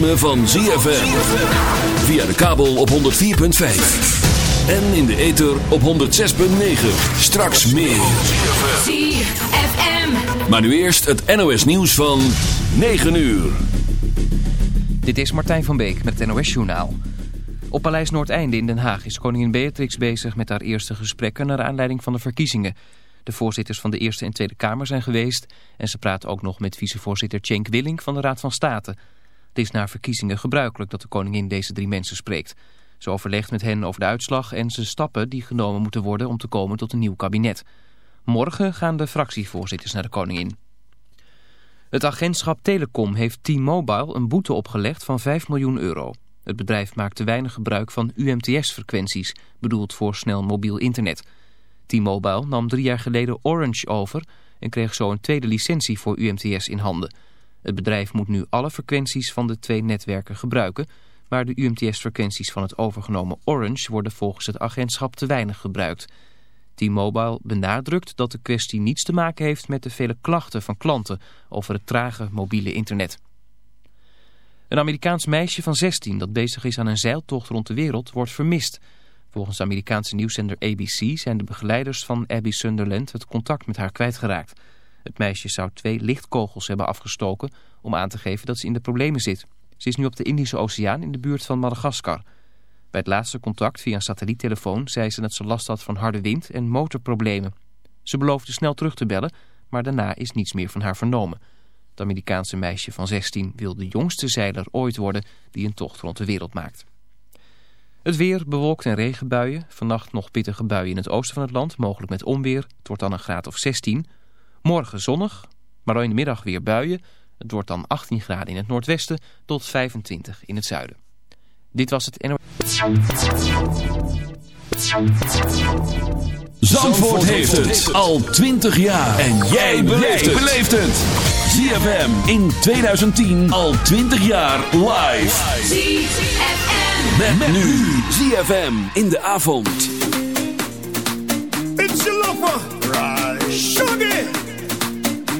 ritme van ZFM. Via de kabel op 104.5. En in de ether op 106.9. Straks meer. ZFM. Maar nu eerst het NOS nieuws van 9 uur. Dit is Martijn van Beek met het NOS Journaal. Op Paleis Noordeinde in Den Haag is koningin Beatrix bezig met haar eerste gesprekken naar aanleiding van de verkiezingen. De voorzitters van de Eerste en Tweede Kamer zijn geweest en ze praat ook nog met vicevoorzitter Cenk Willink van de Raad van State. Is na verkiezingen gebruikelijk dat de koningin deze drie mensen spreekt. Ze overlegt met hen over de uitslag en ze stappen die genomen moeten worden om te komen tot een nieuw kabinet. Morgen gaan de fractievoorzitters naar de koningin. Het agentschap Telecom heeft T-Mobile een boete opgelegd van 5 miljoen euro. Het bedrijf maakt te weinig gebruik van UMTS-frequenties, bedoeld voor snel mobiel internet. T-Mobile nam drie jaar geleden Orange over en kreeg zo een tweede licentie voor UMTS in handen. Het bedrijf moet nu alle frequenties van de twee netwerken gebruiken, maar de UMTS-frequenties van het overgenomen Orange worden volgens het agentschap te weinig gebruikt. T-Mobile benadrukt dat de kwestie niets te maken heeft met de vele klachten van klanten over het trage mobiele internet. Een Amerikaans meisje van 16 dat bezig is aan een zeiltocht rond de wereld wordt vermist. Volgens de Amerikaanse nieuwszender ABC zijn de begeleiders van Abby Sunderland het contact met haar kwijtgeraakt. Het meisje zou twee lichtkogels hebben afgestoken om aan te geven dat ze in de problemen zit. Ze is nu op de Indische Oceaan in de buurt van Madagaskar. Bij het laatste contact via een satelliettelefoon zei ze dat ze last had van harde wind en motorproblemen. Ze beloofde snel terug te bellen, maar daarna is niets meer van haar vernomen. Het Amerikaanse meisje van 16 wil de jongste zeiler ooit worden die een tocht rond de wereld maakt. Het weer bewolkt en regenbuien. Vannacht nog pittige buien in het oosten van het land, mogelijk met onweer. Het wordt dan een graad of 16. Morgen zonnig, maar in de middag weer buien. Het wordt dan 18 graden in het noordwesten tot 25 in het zuiden. Dit was het NO. Zandvoort heeft het al 20 jaar. En jij beleeft het. ZFM in 2010 al 20 jaar live. ZFM. Met, nu ZFM in de avond. It's your lover, right?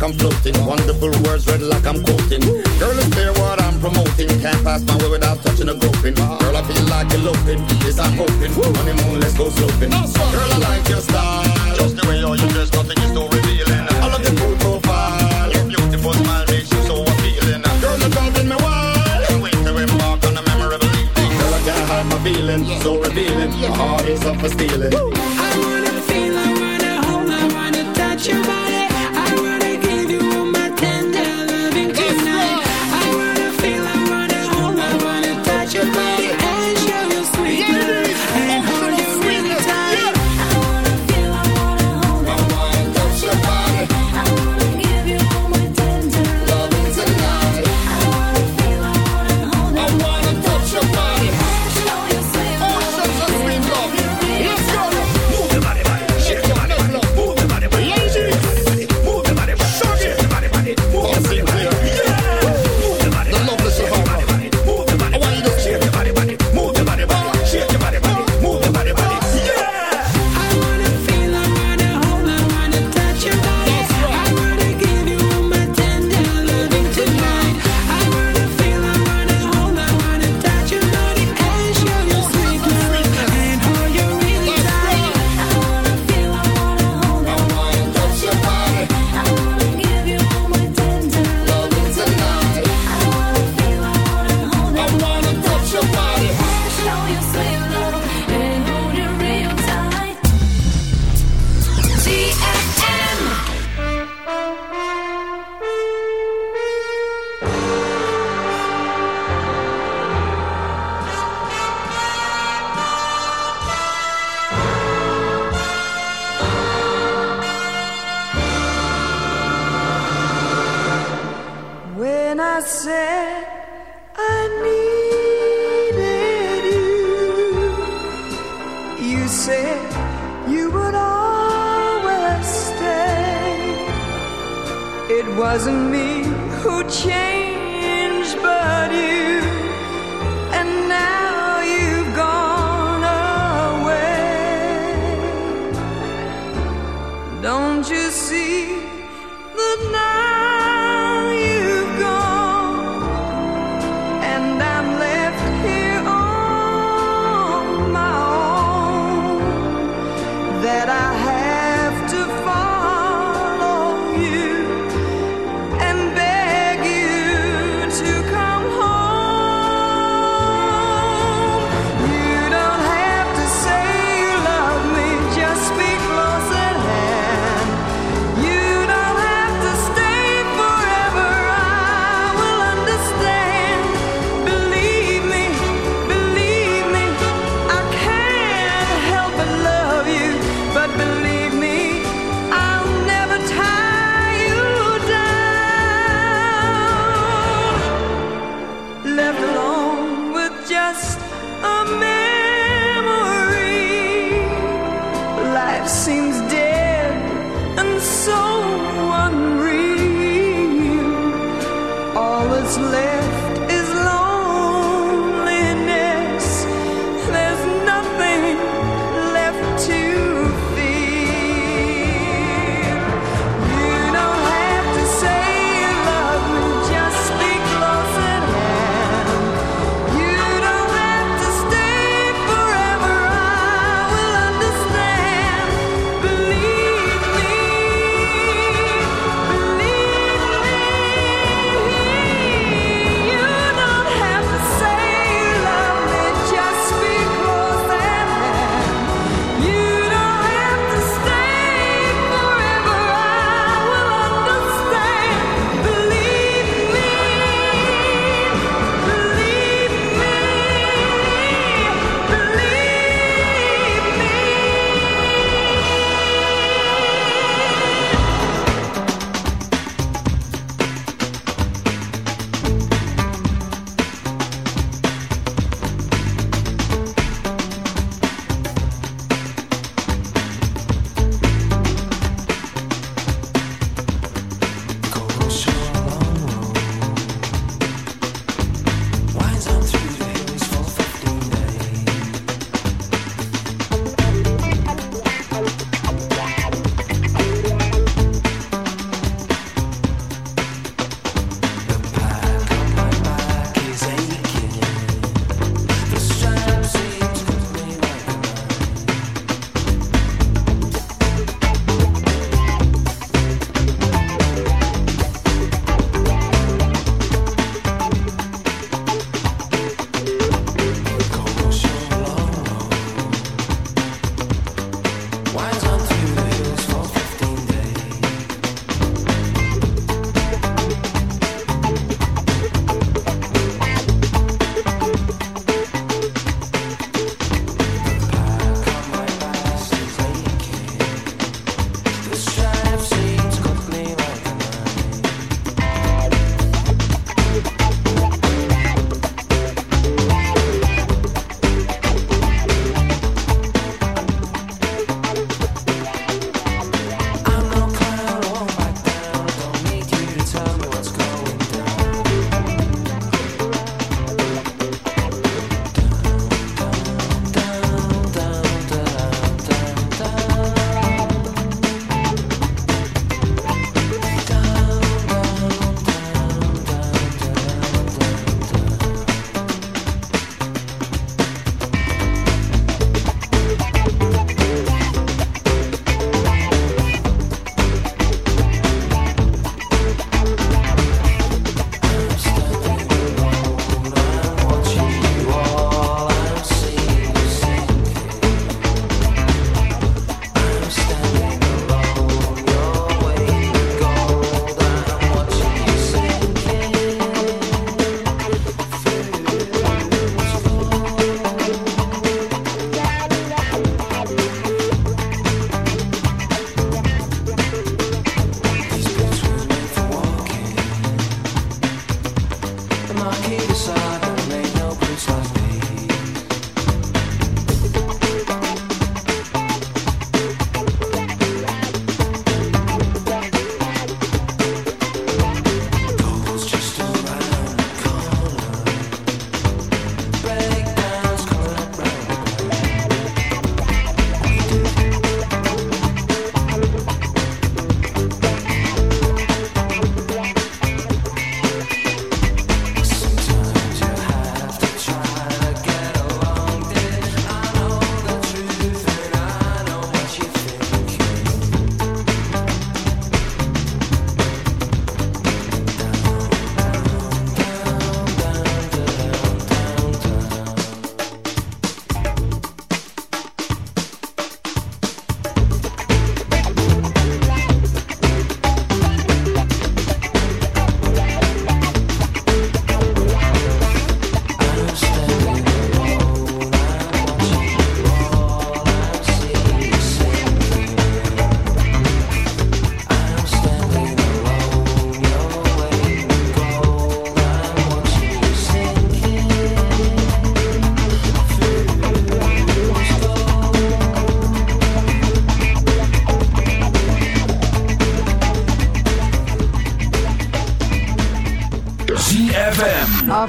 like I'm floating. Wonderful words read like I'm quoting. Girl, it's clear what I'm promoting. Can't pass my way without touching a groping. Girl, I feel like eloping. Yes, I'm hoping. Honeymoon, let's go sloping. Girl, I like your style.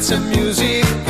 and some music.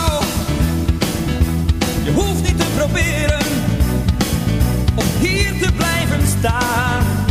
estar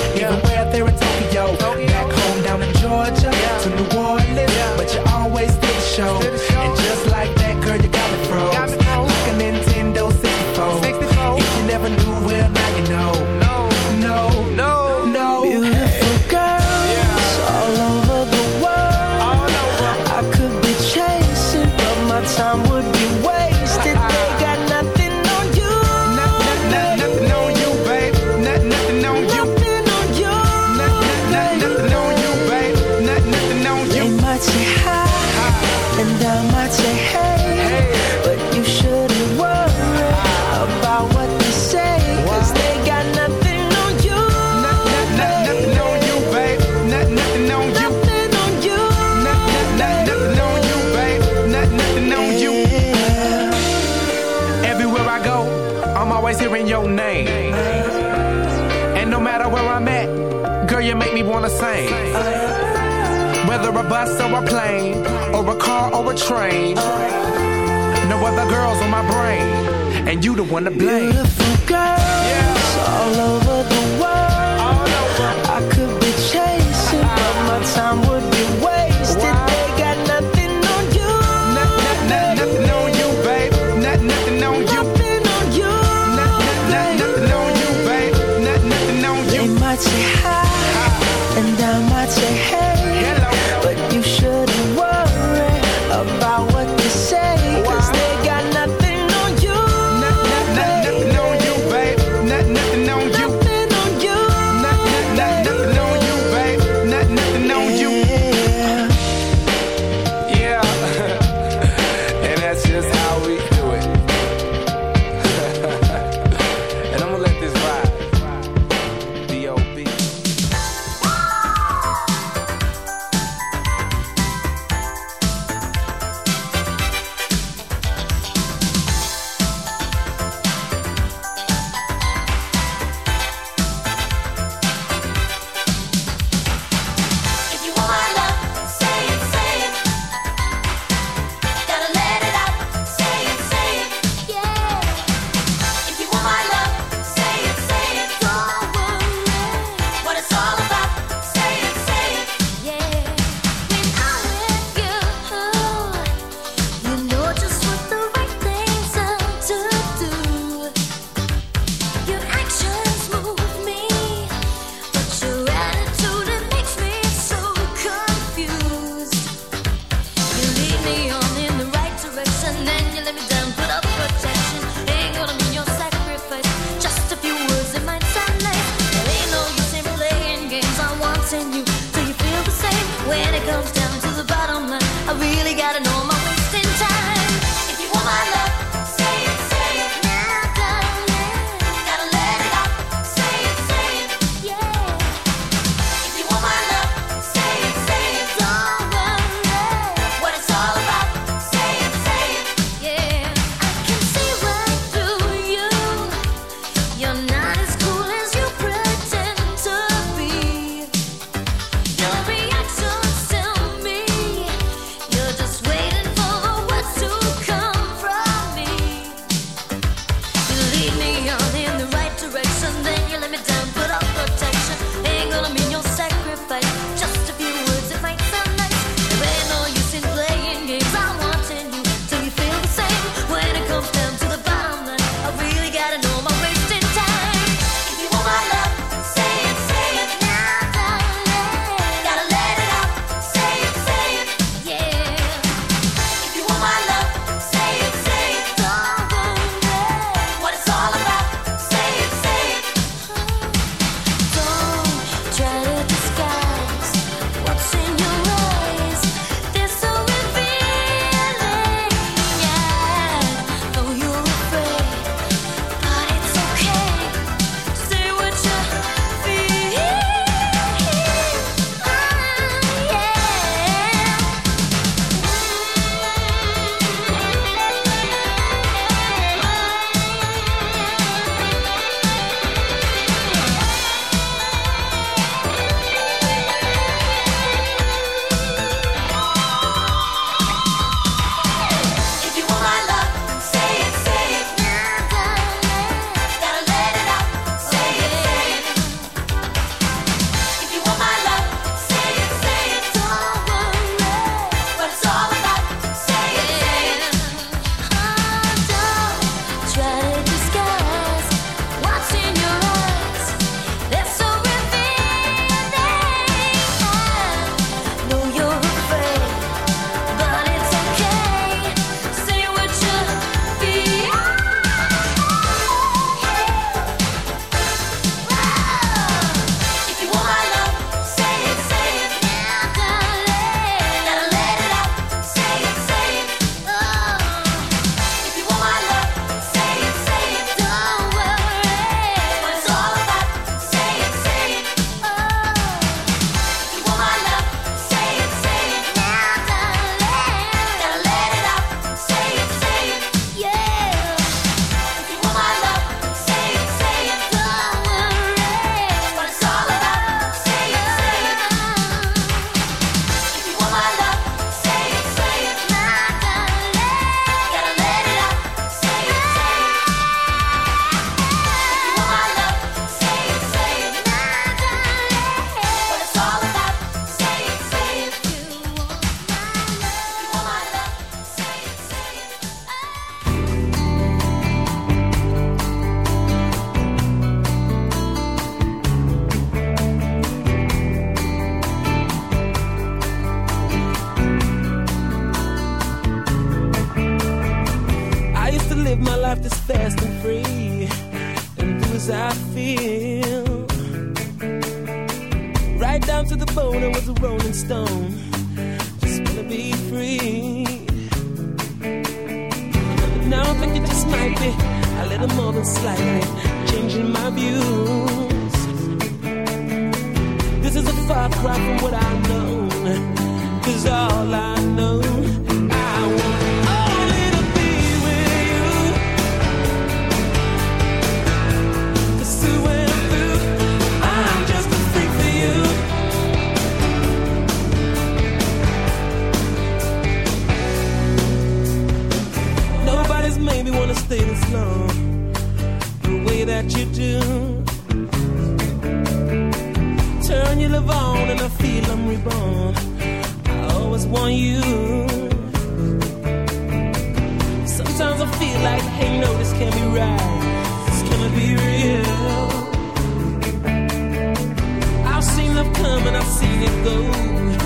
it goes